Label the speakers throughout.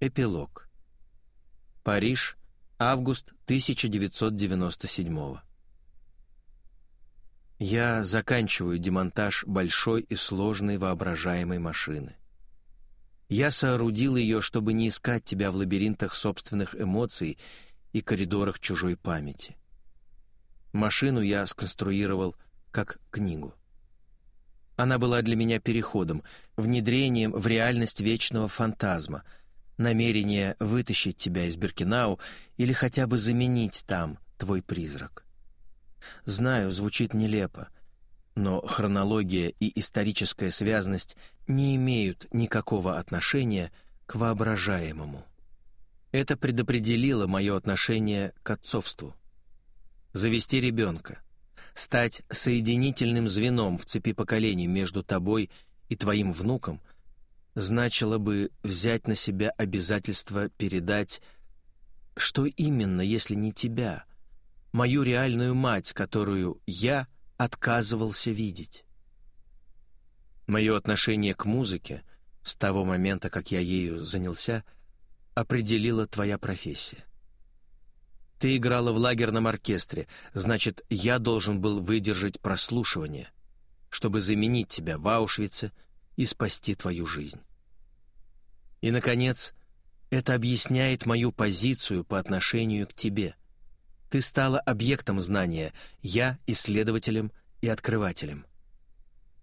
Speaker 1: Эпилог. Париж, август 1997 Я заканчиваю демонтаж большой и сложной воображаемой машины. Я соорудил ее, чтобы не искать тебя в лабиринтах собственных эмоций и коридорах чужой памяти. Машину я сконструировал как книгу. Она была для меня переходом, внедрением в реальность вечного фантазма, намерение вытащить тебя из Беркинау или хотя бы заменить там твой призрак. Знаю, звучит нелепо, но хронология и историческая связность не имеют никакого отношения к воображаемому. Это предопределило мое отношение к отцовству. Завести ребенка — стать соединительным звеном в цепи поколений между тобой и твоим внуком, значило бы взять на себя обязательство передать, что именно, если не тебя, мою реальную мать, которую я отказывался видеть. Мое отношение к музыке с того момента, как я ею занялся, определила твоя профессия. Ты играла в лагерном оркестре, значит, я должен был выдержать прослушивание, чтобы заменить тебя в Аушвице и спасти твою жизнь. И, наконец, это объясняет мою позицию по отношению к тебе. Ты стала объектом знания, я — исследователем и открывателем.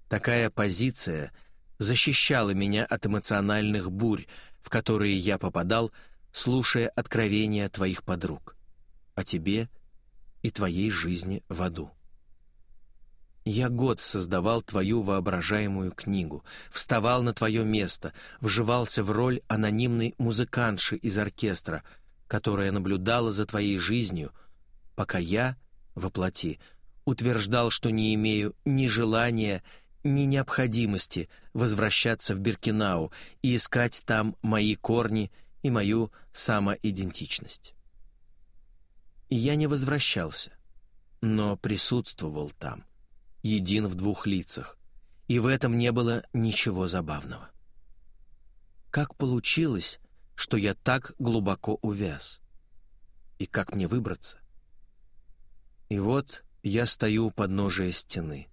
Speaker 1: Такая позиция защищала меня от эмоциональных бурь, в которые я попадал, слушая откровения твоих подруг о тебе и твоей жизни в аду. Я год создавал твою воображаемую книгу, вставал на твое место, вживался в роль анонимной музыкантши из оркестра, которая наблюдала за твоей жизнью, пока я, воплоти, утверждал, что не имею ни желания, ни необходимости возвращаться в Биркинау и искать там мои корни и мою самоидентичность и я не возвращался, но присутствовал там, един в двух лицах, и в этом не было ничего забавного. Как получилось, что я так глубоко увяз? И как мне выбраться? И вот я стою у подножия стены.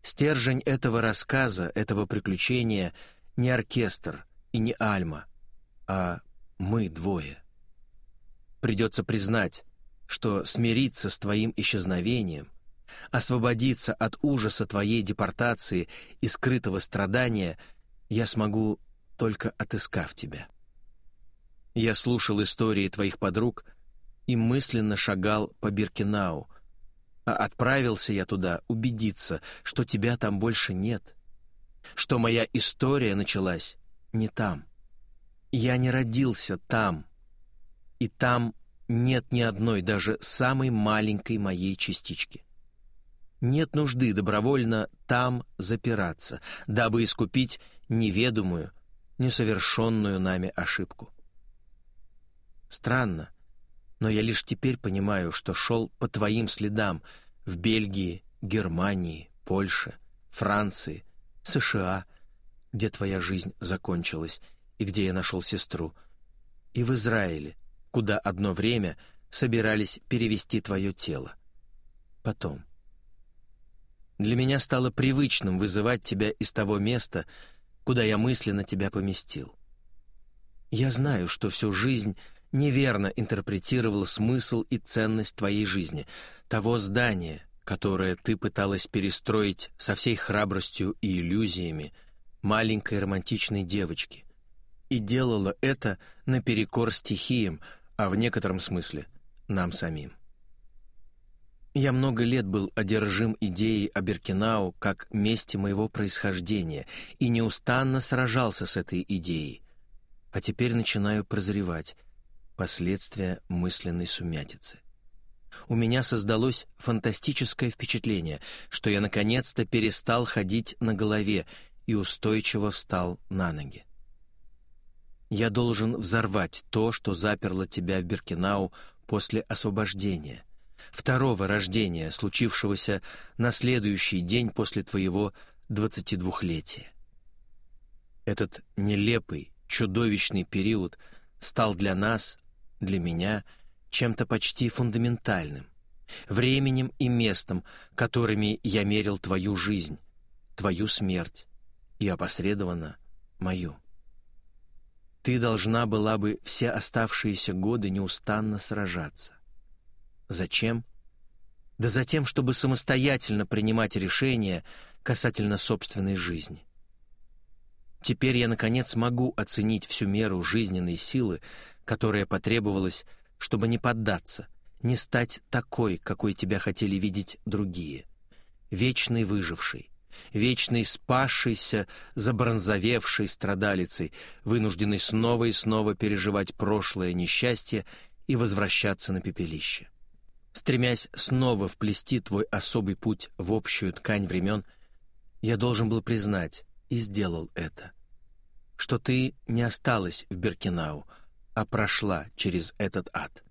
Speaker 1: Стержень этого рассказа, этого приключения не оркестр и не Альма, а мы двое. Придется признать, что смириться с твоим исчезновением, освободиться от ужаса твоей депортации и скрытого страдания я смогу, только отыскав тебя. Я слушал истории твоих подруг и мысленно шагал по Биркинау, а отправился я туда убедиться, что тебя там больше нет, что моя история началась не там. Я не родился там, и там нет ни одной, даже самой маленькой моей частички. Нет нужды добровольно там запираться, дабы искупить неведомую, несовершенную нами ошибку. Странно, но я лишь теперь понимаю, что шел по твоим следам в Бельгии, Германии, Польше, Франции, США, где твоя жизнь закончилась и где я нашел сестру, и в Израиле, куда одно время собирались перевести твое тело. Потом. Для меня стало привычным вызывать тебя из того места, куда я мысленно тебя поместил. Я знаю, что всю жизнь неверно интерпретировал смысл и ценность твоей жизни, того здания, которое ты пыталась перестроить со всей храбростью и иллюзиями маленькой романтичной девочки, и делала это наперекор стихиям, а в некотором смысле нам самим. Я много лет был одержим идеей о Беркинау как месте моего происхождения и неустанно сражался с этой идеей, а теперь начинаю прозревать последствия мысленной сумятицы. У меня создалось фантастическое впечатление, что я наконец-то перестал ходить на голове и устойчиво встал на ноги. Я должен взорвать то, что заперло тебя в Биркинау после освобождения, второго рождения, случившегося на следующий день после твоего двадцатидвухлетия. Этот нелепый, чудовищный период стал для нас, для меня, чем-то почти фундаментальным, временем и местом, которыми я мерил твою жизнь, твою смерть и опосредованно мою. Ты должна была бы все оставшиеся годы неустанно сражаться. Зачем? Да за тем, чтобы самостоятельно принимать решения касательно собственной жизни. Теперь я, наконец, могу оценить всю меру жизненной силы, которая потребовалась, чтобы не поддаться, не стать такой, какой тебя хотели видеть другие, вечной выжившей, вечной спасшейся, забронзовевшей страдалицей, вынужденной снова и снова переживать прошлое несчастье и возвращаться на пепелище. Стремясь снова вплести твой особый путь в общую ткань времен, я должен был признать, и сделал это, что ты не осталась в Беркинау, а прошла через этот ад.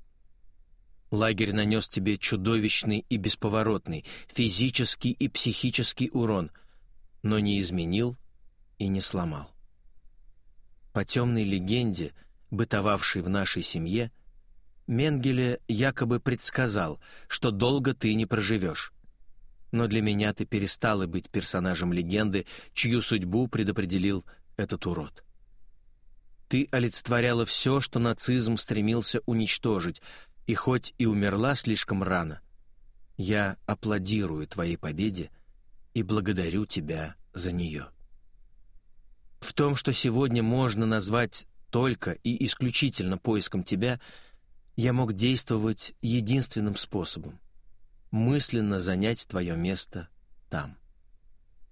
Speaker 1: Лагерь нанес тебе чудовищный и бесповоротный, физический и психический урон, но не изменил и не сломал. По темной легенде, бытовавшей в нашей семье, Менгеле якобы предсказал, что долго ты не проживешь. Но для меня ты перестала быть персонажем легенды, чью судьбу предопределил этот урод. Ты олицетворяла все, что нацизм стремился уничтожить, и хоть и умерла слишком рано, я аплодирую твоей победе и благодарю тебя за нее. В том, что сегодня можно назвать только и исключительно поиском тебя, я мог действовать единственным способом — мысленно занять твое место там.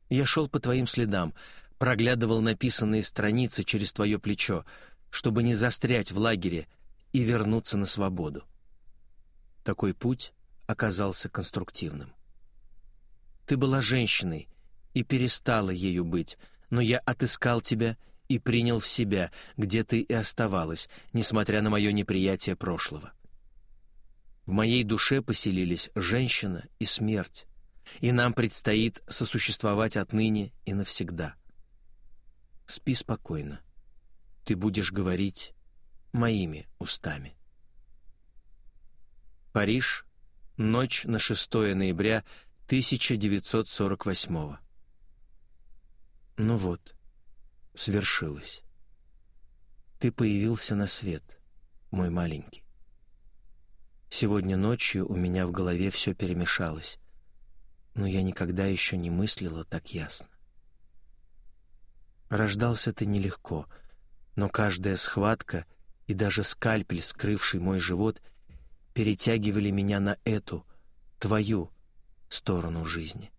Speaker 1: Я шел по твоим следам, проглядывал написанные страницы через твое плечо, чтобы не застрять в лагере и вернуться на свободу. Такой путь оказался конструктивным. Ты была женщиной и перестала ею быть, но я отыскал тебя и принял в себя, где ты и оставалась, несмотря на мое неприятие прошлого. В моей душе поселились женщина и смерть, и нам предстоит сосуществовать отныне и навсегда. Спи спокойно. Ты будешь говорить моими устами. Париж, ночь на 6 ноября 1948 Ну вот, свершилось. Ты появился на свет, мой маленький. Сегодня ночью у меня в голове все перемешалось, но я никогда еще не мыслила так ясно. Рождался ты нелегко, но каждая схватка и даже скальпель, скрывший мой живот — перетягивали меня на эту, твою, сторону жизни.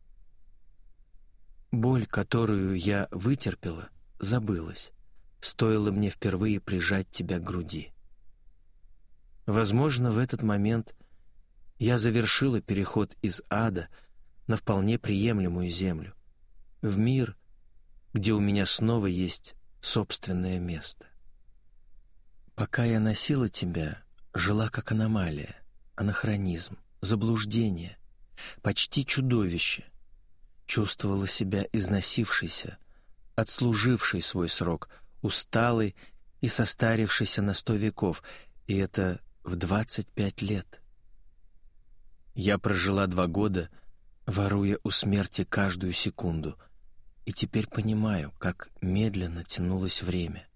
Speaker 1: Боль, которую я вытерпела, забылась. Стоило мне впервые прижать тебя к груди. Возможно, в этот момент я завершила переход из ада на вполне приемлемую землю, в мир, где у меня снова есть собственное место. Пока я носила тебя, жила как аномалия, анахронизм, заблуждение, почти чудовище. Чувствовала себя износившейся, отслужившей свой срок, усталой и состарившейся на сто веков, и это в двадцать пять лет. Я прожила два года, воруя у смерти каждую секунду, и теперь понимаю, как медленно тянулось время.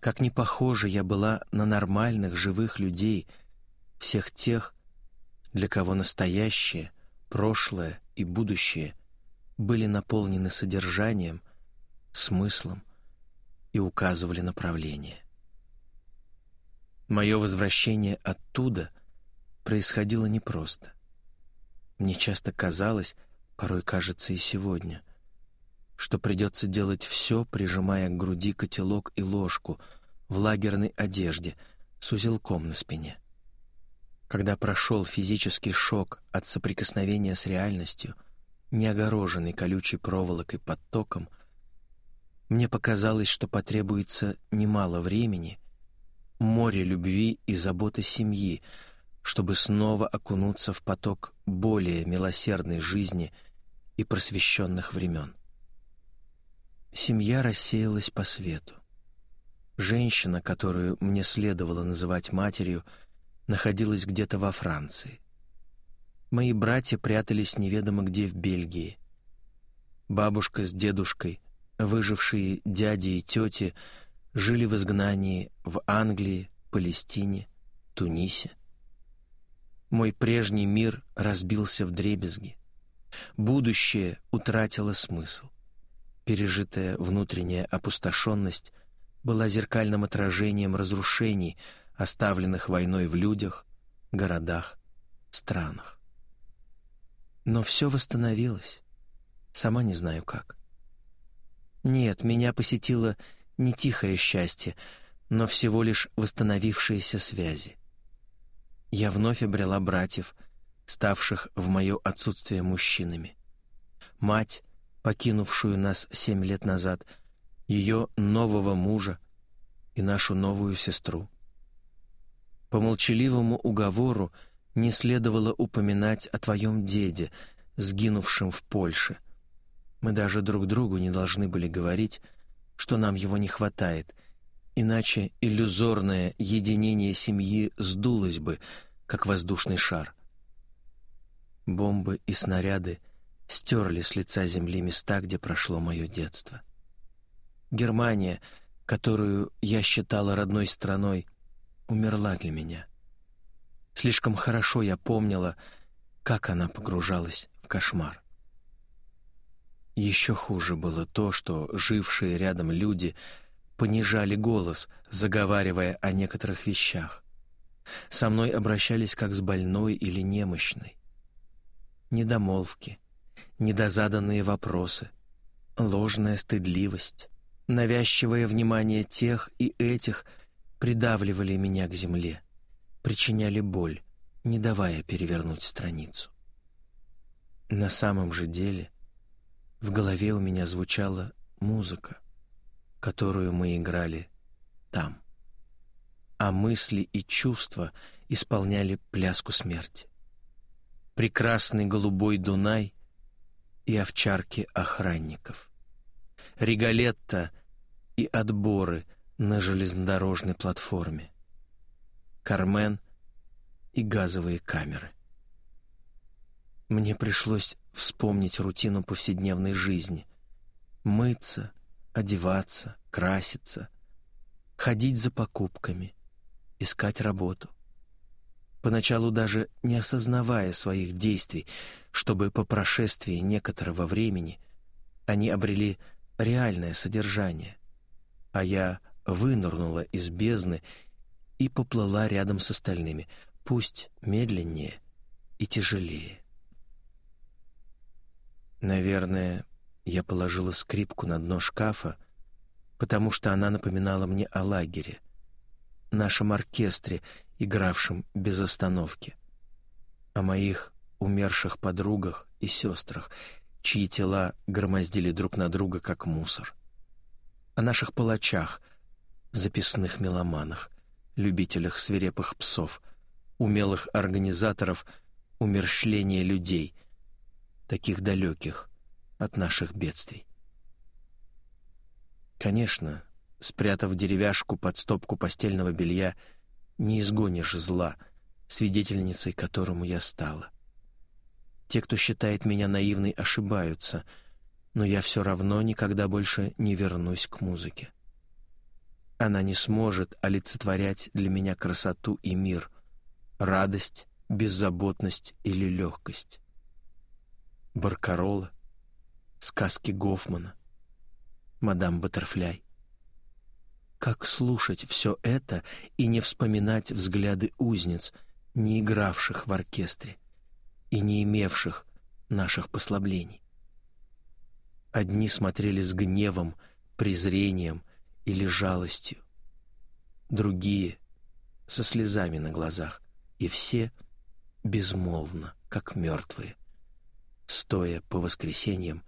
Speaker 1: Как не похожа я была на нормальных живых людей, всех тех, для кого настоящее, прошлое и будущее были наполнены содержанием, смыслом и указывали направление. Мое возвращение оттуда происходило непросто. Мне часто казалось, порой кажется и сегодня — что придется делать все, прижимая к груди котелок и ложку в лагерной одежде с узелком на спине. Когда прошел физический шок от соприкосновения с реальностью, не огороженный колючей проволокой под током, мне показалось, что потребуется немало времени, море любви и заботы семьи, чтобы снова окунуться в поток более милосердной жизни и просвещенных времен семья рассеялась по свету. Женщина, которую мне следовало называть матерью, находилась где-то во Франции. Мои братья прятались неведомо где в Бельгии. Бабушка с дедушкой, выжившие дяди и тети, жили в изгнании в Англии, Палестине, Тунисе. Мой прежний мир разбился в дребезги. Будущее утратило смысл. Пережитая внутренняя опустошенность была зеркальным отражением разрушений, оставленных войной в людях, городах, странах. Но все восстановилось. Сама не знаю как. Нет, меня посетило не тихое счастье, но всего лишь восстановившиеся связи. Я вновь обрела братьев, ставших в мое отсутствие мужчинами. Мать, покинувшую нас семь лет назад, ее нового мужа и нашу новую сестру. По молчаливому уговору не следовало упоминать о твоем деде, сгинувшем в Польше. Мы даже друг другу не должны были говорить, что нам его не хватает, иначе иллюзорное единение семьи сдулось бы, как воздушный шар. Бомбы и снаряды стерли с лица земли места, где прошло мое детство. Германия, которую я считала родной страной, умерла для меня. Слишком хорошо я помнила, как она погружалась в кошмар. Еще хуже было то, что жившие рядом люди понижали голос, заговаривая о некоторых вещах. Со мной обращались как с больной или немощной. Недомолвки, недозаданные вопросы, ложная стыдливость, навязчивое внимание тех и этих придавливали меня к земле, причиняли боль, не давая перевернуть страницу. На самом же деле в голове у меня звучала музыка, которую мы играли там. А мысли и чувства исполняли пляску смерти. Прекрасный голубой Дунай и овчарки охранников. Регалетта и отборы на железнодорожной платформе. Кармен и газовые камеры. Мне пришлось вспомнить рутину повседневной жизни. Мыться, одеваться, краситься, ходить за покупками, искать работу. Поначалу даже не осознавая своих действий, чтобы по прошествии некоторого времени они обрели реальное содержание, а я вынырнула из бездны и поплыла рядом с остальными, пусть медленнее и тяжелее. Наверное, я положила скрипку на дно шкафа, потому что она напоминала мне о лагере, нашем оркестре, игравшем без остановки, о моих умерших подругах и сестрах, чьи тела громоздили друг на друга, как мусор, о наших палачах, записных меломанах, любителях свирепых псов, умелых организаторов умерщвления людей — таких далеких от наших бедствий. Конечно, спрятав деревяшку под стопку постельного белья, не изгонишь зла, свидетельницей которому я стала. Те, кто считает меня наивной, ошибаются, но я все равно никогда больше не вернусь к музыке. Она не сможет олицетворять для меня красоту и мир, радость, беззаботность или легкость. Баркарола, сказки Гофмана, мадам Баттерфляй. Как слушать все это и не вспоминать взгляды узниц, не игравших в оркестре и не имевших наших послаблений? Одни смотрели с гневом, презрением или жалостью, другие — со слезами на глазах, и все безмолвно, как мертвые стоя по воскресеньям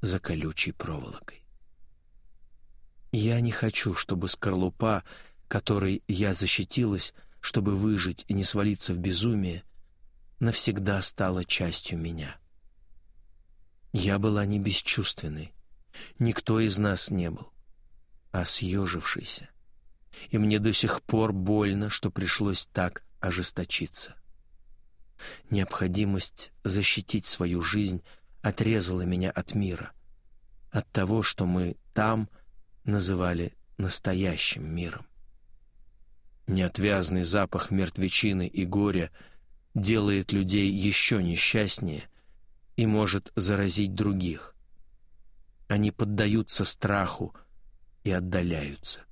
Speaker 1: за колючей проволокой. Я не хочу, чтобы скорлупа, которой я защитилась, чтобы выжить и не свалиться в безумие, навсегда стала частью меня. Я была не бесчувственной, никто из нас не был, а съежившийся, и мне до сих пор больно, что пришлось так ожесточиться. Необходимость защитить свою жизнь отрезала меня от мира, от того, что мы там называли настоящим миром. Неотвязный запах мертвечины и горя делает людей еще несчастнее и может заразить других. Они поддаются страху и отдаляются.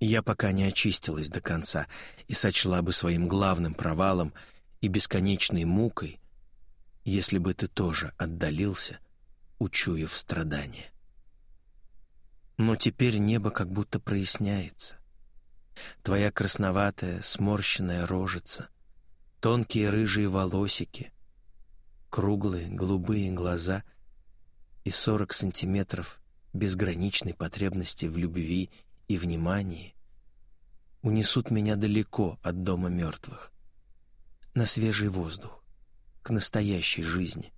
Speaker 1: Я пока не очистилась до конца и сочла бы своим главным провалом и бесконечной мукой, если бы ты тоже отдалился, учуяв страдания. Но теперь небо как будто проясняется. Твоя красноватая, сморщенная рожица, тонкие рыжие волосики, круглые голубые глаза и сорок сантиметров безграничной потребности в любви и внимании унесут меня далеко от дома мертвых, на свежий воздух, к настоящей жизни,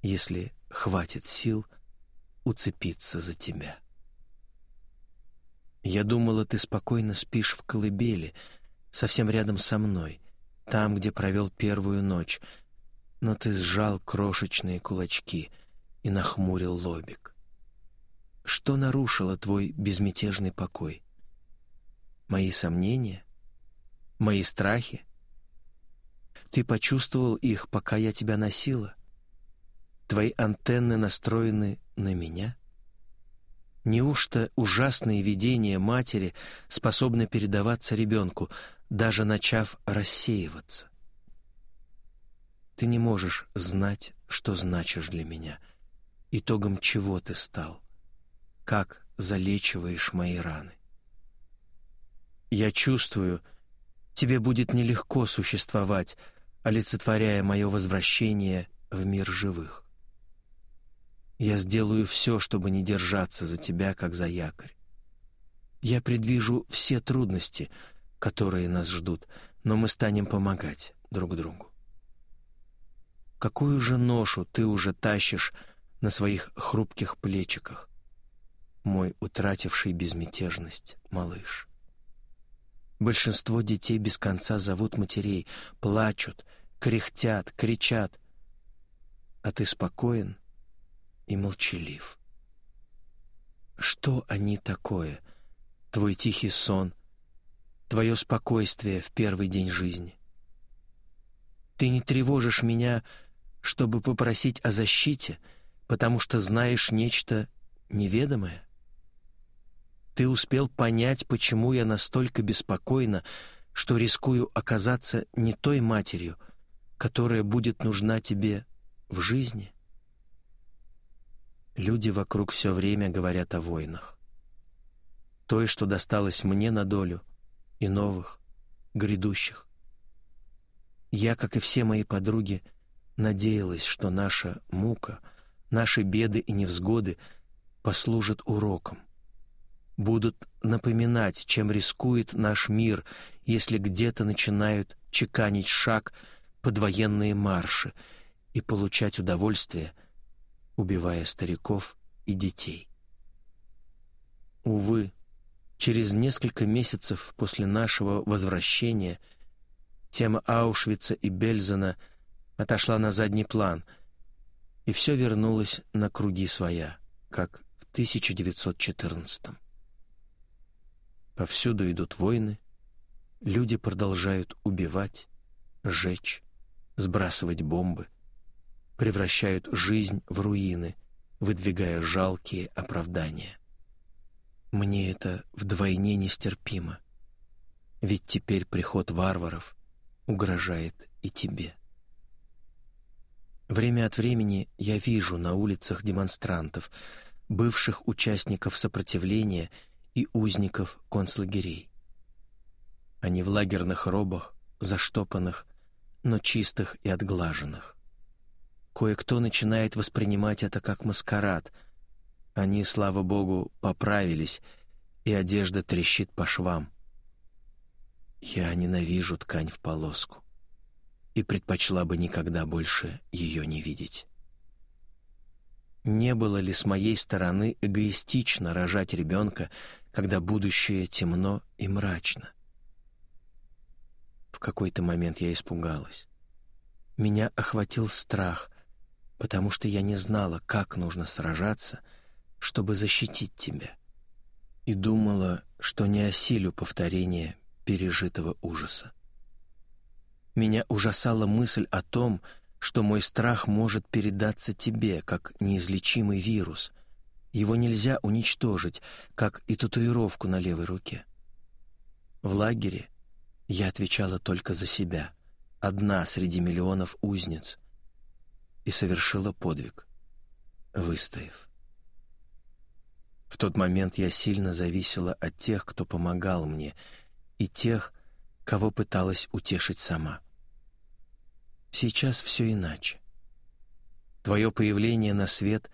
Speaker 1: если хватит сил уцепиться за тебя. Я думала, ты спокойно спишь в колыбели, совсем рядом со мной, там, где провел первую ночь, но ты сжал крошечные кулачки и нахмурил лобик. Что нарушило твой безмятежный покой? Мои сомнения? Мои страхи? Ты почувствовал их, пока я тебя носила? Твои антенны настроены на меня? Неужто ужасные видения матери способны передаваться ребенку, даже начав рассеиваться? Ты не можешь знать, что значишь для меня, итогом чего ты стал как залечиваешь мои раны. Я чувствую, тебе будет нелегко существовать, олицетворяя мое возвращение в мир живых. Я сделаю все, чтобы не держаться за тебя, как за якорь. Я предвижу все трудности, которые нас ждут, но мы станем помогать друг другу. Какую же ношу ты уже тащишь на своих хрупких плечиках? Мой утративший безмятежность малыш. Большинство детей без конца зовут матерей, плачут, кряхтят, кричат. А ты спокоен и молчалив. Что они такое? Твой тихий сон, твое спокойствие в первый день жизни. Ты не тревожишь меня, чтобы попросить о защите, потому что знаешь нечто неведомое? Ты успел понять, почему я настолько беспокойна, что рискую оказаться не той матерью, которая будет нужна тебе в жизни? Люди вокруг все время говорят о войнах. Той, что досталось мне на долю, и новых, грядущих. Я, как и все мои подруги, надеялась, что наша мука, наши беды и невзгоды послужат уроком — будут напоминать, чем рискует наш мир, если где-то начинают чеканить шаг под военные марши и получать удовольствие, убивая стариков и детей. Увы, через несколько месяцев после нашего возвращения тема Аушвица и Бельзена отошла на задний план, и все вернулось на круги своя, как в 1914 -м. Повсюду идут войны, люди продолжают убивать, жечь, сбрасывать бомбы, превращают жизнь в руины, выдвигая жалкие оправдания. Мне это вдвойне нестерпимо, ведь теперь приход варваров угрожает и тебе. Время от времени я вижу на улицах демонстрантов, бывших участников сопротивления и узников концлагерей. Они в лагерных робах, заштопанных, но чистых и отглаженных. Кое-кто начинает воспринимать это как маскарад. Они, слава богу, поправились, и одежда трещит по швам. Я ненавижу ткань в полоску и предпочла бы никогда больше ее не видеть. Не было ли с моей стороны эгоистично рожать ребенка, когда будущее темно и мрачно? В какой-то момент я испугалась. Меня охватил страх, потому что я не знала, как нужно сражаться, чтобы защитить тебя, и думала, что не осилю повторение пережитого ужаса. Меня ужасала мысль о том, что мой страх может передаться тебе, как неизлечимый вирус. Его нельзя уничтожить, как и татуировку на левой руке. В лагере я отвечала только за себя, одна среди миллионов узниц, и совершила подвиг, выстояв. В тот момент я сильно зависела от тех, кто помогал мне, и тех, кого пыталась утешить сама. Сейчас все иначе. Твое появление на свет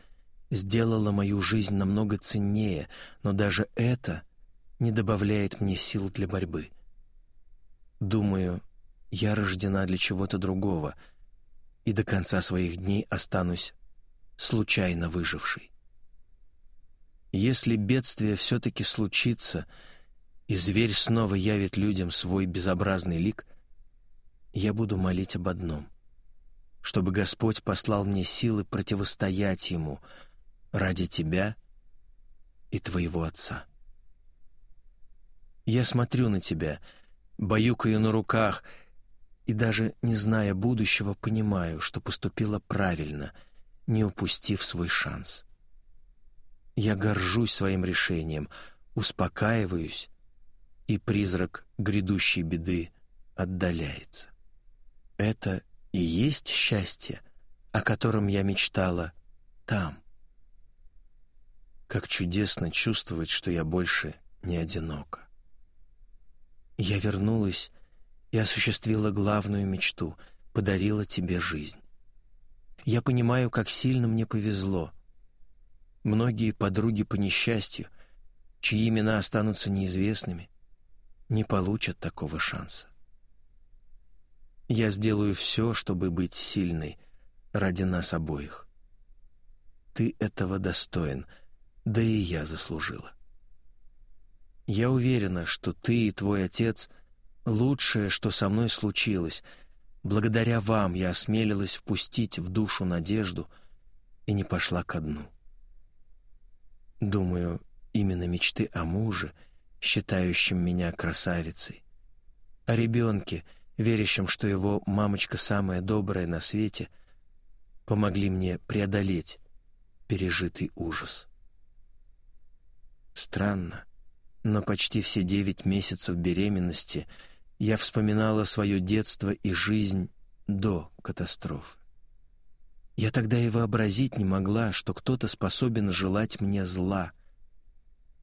Speaker 1: сделало мою жизнь намного ценнее, но даже это не добавляет мне сил для борьбы. Думаю, я рождена для чего-то другого и до конца своих дней останусь случайно выжившей. Если бедствие все-таки случится, и зверь снова явит людям свой безобразный лик, я буду молить об одном — чтобы Господь послал мне силы противостоять ему ради тебя и твоего отца. Я смотрю на тебя, баюкаю на руках и даже не зная будущего, понимаю, что поступила правильно, не упустив свой шанс. Я горжусь своим решением, успокаиваюсь, и призрак грядущей беды отдаляется. Это и есть счастье, о котором я мечтала там. Как чудесно чувствовать, что я больше не одинока. Я вернулась и осуществила главную мечту, подарила тебе жизнь. Я понимаю, как сильно мне повезло. Многие подруги по несчастью, чьи имена останутся неизвестными, не получат такого шанса. Я сделаю все, чтобы быть сильной ради нас обоих. Ты этого достоин, да и я заслужила. Я уверена, что ты и твой отец — лучшее, что со мной случилось. Благодаря вам я осмелилась впустить в душу надежду и не пошла ко дну. Думаю, именно мечты о муже, считающем меня красавицей, о ребенке — верящим, что его мамочка самая добрая на свете, помогли мне преодолеть пережитый ужас. Странно, но почти все девять месяцев беременности я вспоминала свое детство и жизнь до катастрофы. Я тогда и вообразить не могла, что кто-то способен желать мне зла,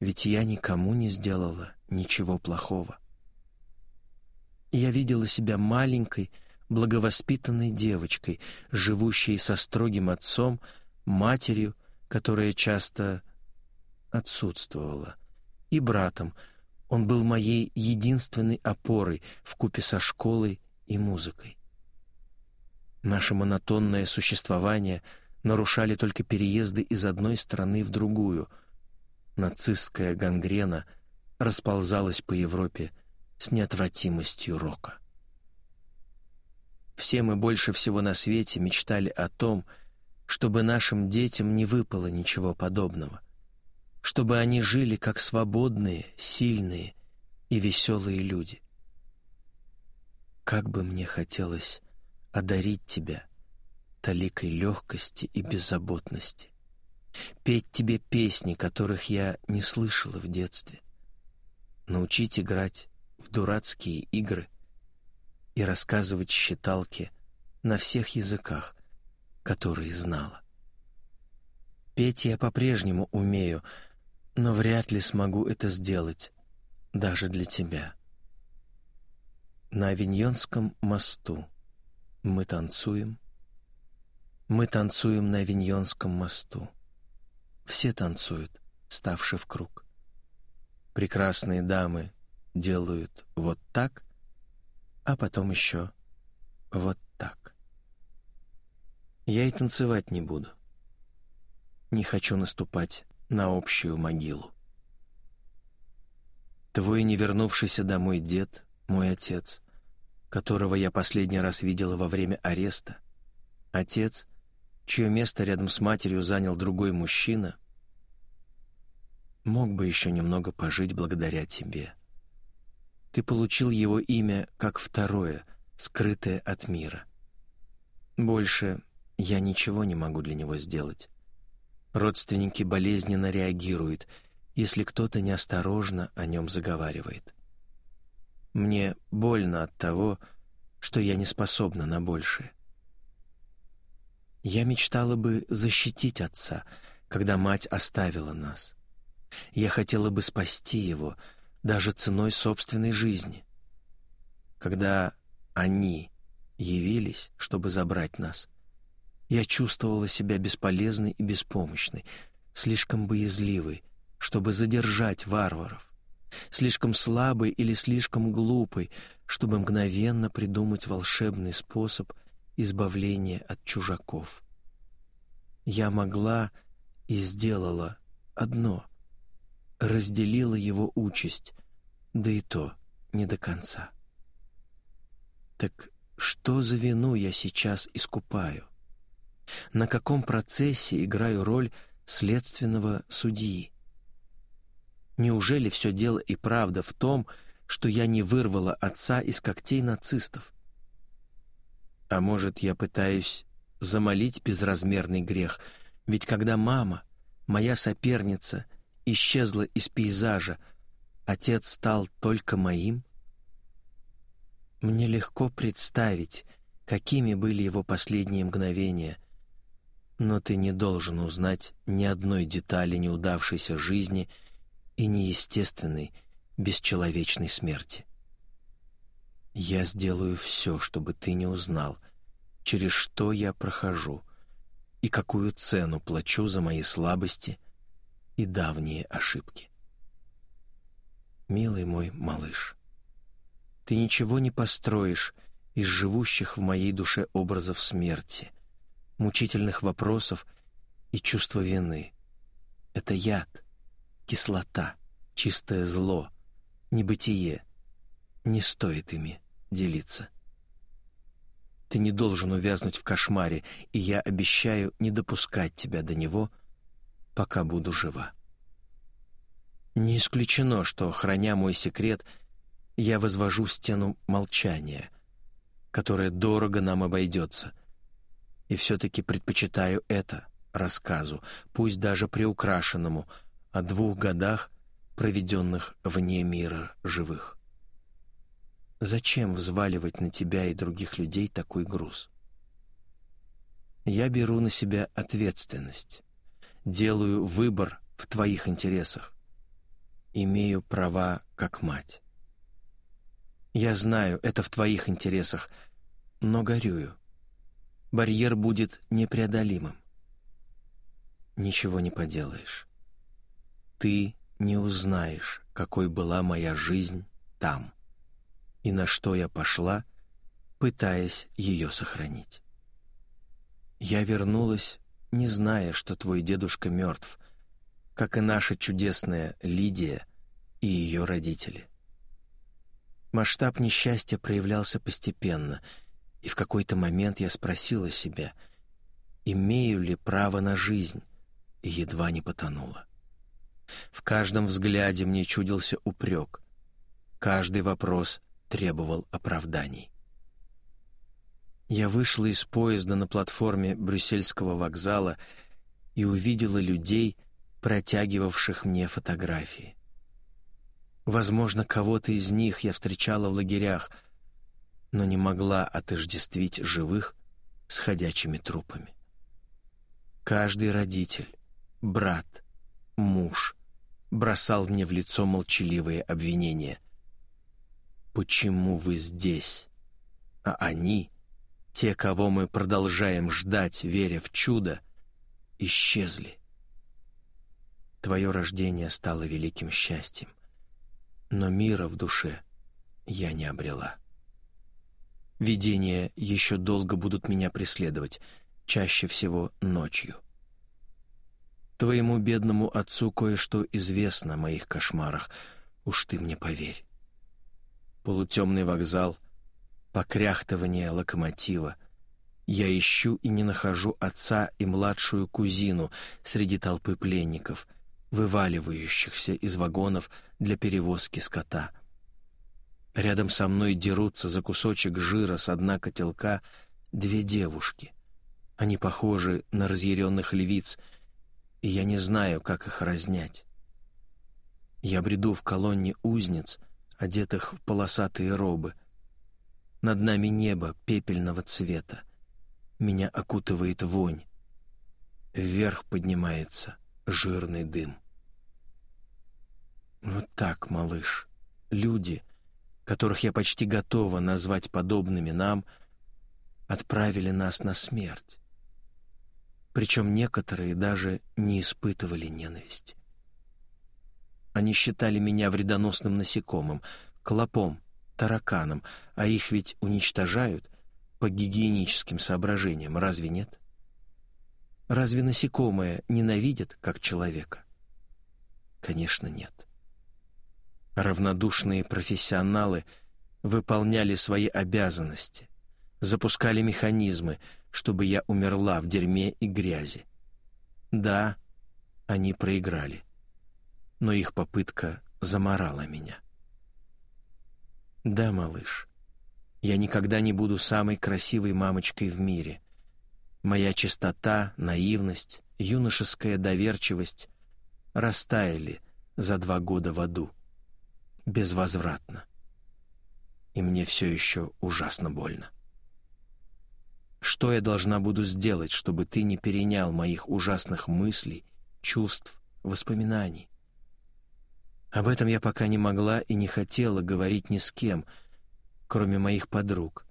Speaker 1: ведь я никому не сделала ничего плохого видела себя маленькой, благовоспитанной девочкой, живущей со строгим отцом, матерью, которая часто отсутствовала, и братом. Он был моей единственной опорой в купе со школой и музыкой. Наше монотонное существование нарушали только переезды из одной страны в другую. Нацистская гангрена расползалась по Европе с неотвратимостью рока. Все мы больше всего на свете мечтали о том, чтобы нашим детям не выпало ничего подобного, чтобы они жили как свободные, сильные и веселые люди. Как бы мне хотелось одарить тебя таликой легкости и беззаботности, петь тебе песни, которых я не слышала в детстве, научить играть в дурацкие игры и рассказывать считалки на всех языках, которые знала. Петь я по-прежнему умею, но вряд ли смогу это сделать даже для тебя. На Авиньонском мосту мы танцуем, мы танцуем на Авиньонском мосту. Все танцуют, ставши в круг. Прекрасные дамы делают вот так, а потом еще вот так. Я и танцевать не буду. не хочу наступать на общую могилу. Твой не вернувшийся домой дед, мой отец, которого я последний раз видела во время ареста, отец, чье место рядом с матерью занял другой мужчина, мог бы еще немного пожить благодаря тебе. Ты получил его имя как второе, скрытое от мира. Больше я ничего не могу для него сделать. Родственники болезненно реагируют — если кто-то неосторожно о нем заговаривает. Мне больно от того, что я не способна на большее. Я мечтала бы защитить отца, когда мать оставила нас. Я хотела бы спасти его, даже ценой собственной жизни. Когда они явились, чтобы забрать нас, я чувствовала себя бесполезной и беспомощной, слишком боязливой, чтобы задержать варваров, слишком слабый или слишком глупый, чтобы мгновенно придумать волшебный способ избавления от чужаков. Я могла и сделала одно — разделила его участь, да и то не до конца. Так что за вину я сейчас искупаю? На каком процессе играю роль следственного судьи? Неужели все дело и правда в том, что я не вырвала отца из когтей нацистов? А может, я пытаюсь замолить безразмерный грех, ведь когда мама, моя соперница, исчезла из пейзажа, отец стал только моим? Мне легко представить, какими были его последние мгновения, но ты не должен узнать ни одной детали неудавшейся жизни — и неестественной, бесчеловечной смерти. Я сделаю все, чтобы ты не узнал, через что я прохожу и какую цену плачу за мои слабости и давние ошибки. Милый мой малыш, ты ничего не построишь из живущих в моей душе образов смерти, мучительных вопросов и чувства вины. Это яд — кислота, чистое зло, небытие. Не стоит ими делиться. Ты не должен увязнуть в кошмаре, и я обещаю не допускать тебя до него, пока буду жива. Не исключено, что, храня мой секрет, я возвожу стену молчания, которая дорого нам обойдется, и все-таки предпочитаю это рассказу, пусть даже приукрашенному — о двух годах, проведенных вне мира живых. Зачем взваливать на тебя и других людей такой груз? Я беру на себя ответственность, делаю выбор в твоих интересах, имею права как мать. Я знаю, это в твоих интересах, но горюю. Барьер будет непреодолимым. Ничего не поделаешь ты не узнаешь, какой была моя жизнь там и на что я пошла, пытаясь ее сохранить. Я вернулась, не зная, что твой дедушка мертв, как и наша чудесная Лидия и ее родители. Масштаб несчастья проявлялся постепенно, и в какой-то момент я спросила себя, имею ли право на жизнь, и едва не потонула. В каждом взгляде мне чудился упрек. Каждый вопрос требовал оправданий. Я вышла из поезда на платформе Брюссельского вокзала и увидела людей, протягивавших мне фотографии. Возможно, кого-то из них я встречала в лагерях, но не могла отождествить живых с ходячими трупами. Каждый родитель, брат, муж, бросал мне в лицо молчаливые обвинения. «Почему вы здесь?» А они, те, кого мы продолжаем ждать, веря в чудо, исчезли. Твое рождение стало великим счастьем, но мира в душе я не обрела. Видения еще долго будут меня преследовать, чаще всего ночью. Твоему бедному отцу кое-что известно о моих кошмарах, уж ты мне поверь. Полутемный вокзал, покряхтывание локомотива. Я ищу и не нахожу отца и младшую кузину среди толпы пленников, вываливающихся из вагонов для перевозки скота. Рядом со мной дерутся за кусочек жира с дна котелка две девушки. Они похожи на разъяренных львиц, и я не знаю, как их разнять. Я бреду в колонне узниц, одетых в полосатые робы. Над нами небо пепельного цвета. Меня окутывает вонь. Вверх поднимается жирный дым. Вот так, малыш, люди, которых я почти готова назвать подобными нам, отправили нас на смерть. Причем некоторые даже не испытывали ненависти. Они считали меня вредоносным насекомым, клопом, тараканом, а их ведь уничтожают по гигиеническим соображениям, разве нет? Разве насекомое ненавидят, как человека? Конечно, нет. Равнодушные профессионалы выполняли свои обязанности, запускали механизмы, чтобы я умерла в дерьме и грязи. Да, они проиграли, но их попытка заморала меня. Да, малыш, я никогда не буду самой красивой мамочкой в мире. Моя чистота, наивность, юношеская доверчивость растаяли за два года в аду. Безвозвратно. И мне все еще ужасно больно. Что я должна буду сделать, чтобы ты не перенял моих ужасных мыслей, чувств, воспоминаний? Об этом я пока не могла и не хотела говорить ни с кем, кроме моих подруг,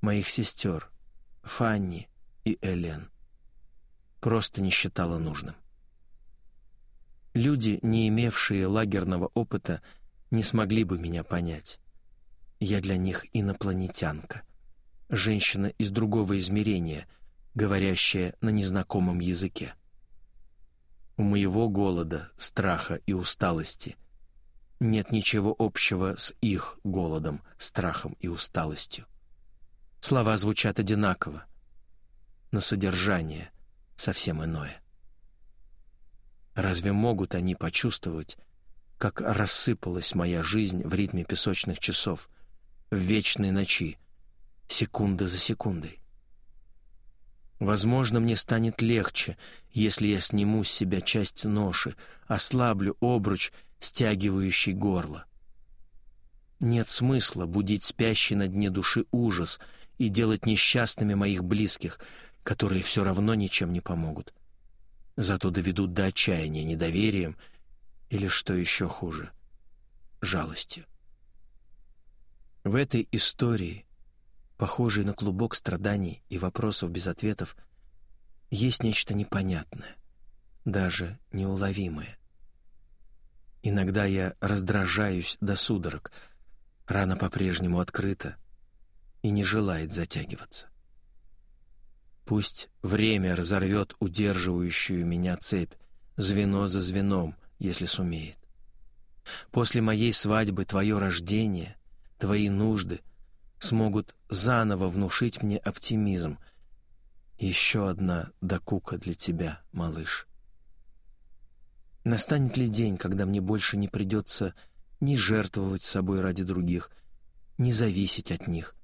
Speaker 1: моих сестер, Фанни и Элен. Просто не считала нужным. Люди, не имевшие лагерного опыта, не смогли бы меня понять. Я для них инопланетянка — женщина из другого измерения, говорящая на незнакомом языке. У моего голода, страха и усталости нет ничего общего с их голодом, страхом и усталостью. Слова звучат одинаково, но содержание совсем иное. Разве могут они почувствовать, как рассыпалась моя жизнь в ритме песочных часов, в вечной ночи, секунда за секундой. Возможно, мне станет легче, если я сниму с себя часть ноши, ослаблю обруч, стягивающий горло. Нет смысла будить спящий на дне души ужас и делать несчастными моих близких, которые все равно ничем не помогут. Зато доведут до отчаяния недоверием или, что еще хуже, жалостью. В этой истории похожий на клубок страданий и вопросов без ответов, есть нечто непонятное, даже неуловимое. Иногда я раздражаюсь до судорог, рана по-прежнему открыта и не желает затягиваться. Пусть время разорвет удерживающую меня цепь, звено за звеном, если сумеет. После моей свадьбы твое рождение, твои нужды — смогут заново внушить мне оптимизм. Еще одна докука для тебя, малыш. Настанет ли день, когда мне больше не придется ни жертвовать собой ради других, ни зависеть от них,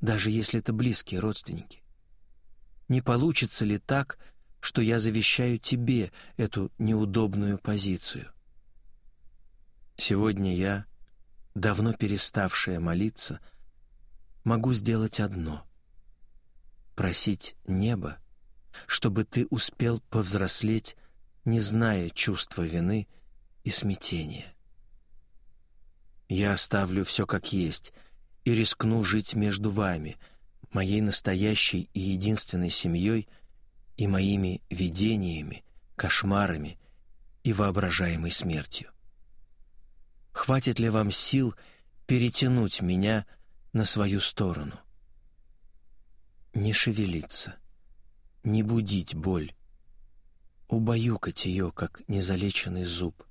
Speaker 1: даже если это близкие родственники? Не получится ли так, что я завещаю тебе эту неудобную позицию? Сегодня я, давно переставшая молиться, — могу сделать одно — просить небо, чтобы ты успел повзрослеть, не зная чувства вины и смятения. Я оставлю все как есть и рискну жить между вами, моей настоящей и единственной семьей и моими видениями, кошмарами и воображаемой смертью. Хватит ли вам сил перетянуть меня — на свою сторону. Не шевелиться, не будить боль. убаюкать ее, как незалеченный зуб,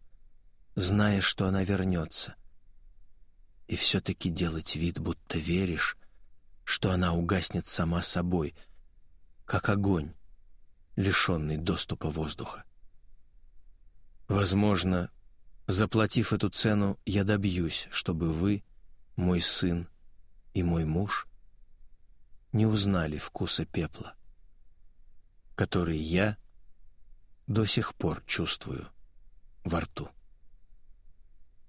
Speaker 1: зная, что она вернется, и все-таки делать вид, будто веришь, что она угаснет сама собой, как огонь, лишенный доступа воздуха. Возможно, заплатив эту цену, я добьюсь, чтобы вы, мой сын и мой муж, не узнали вкуса пепла, который я до сих пор чувствую во рту.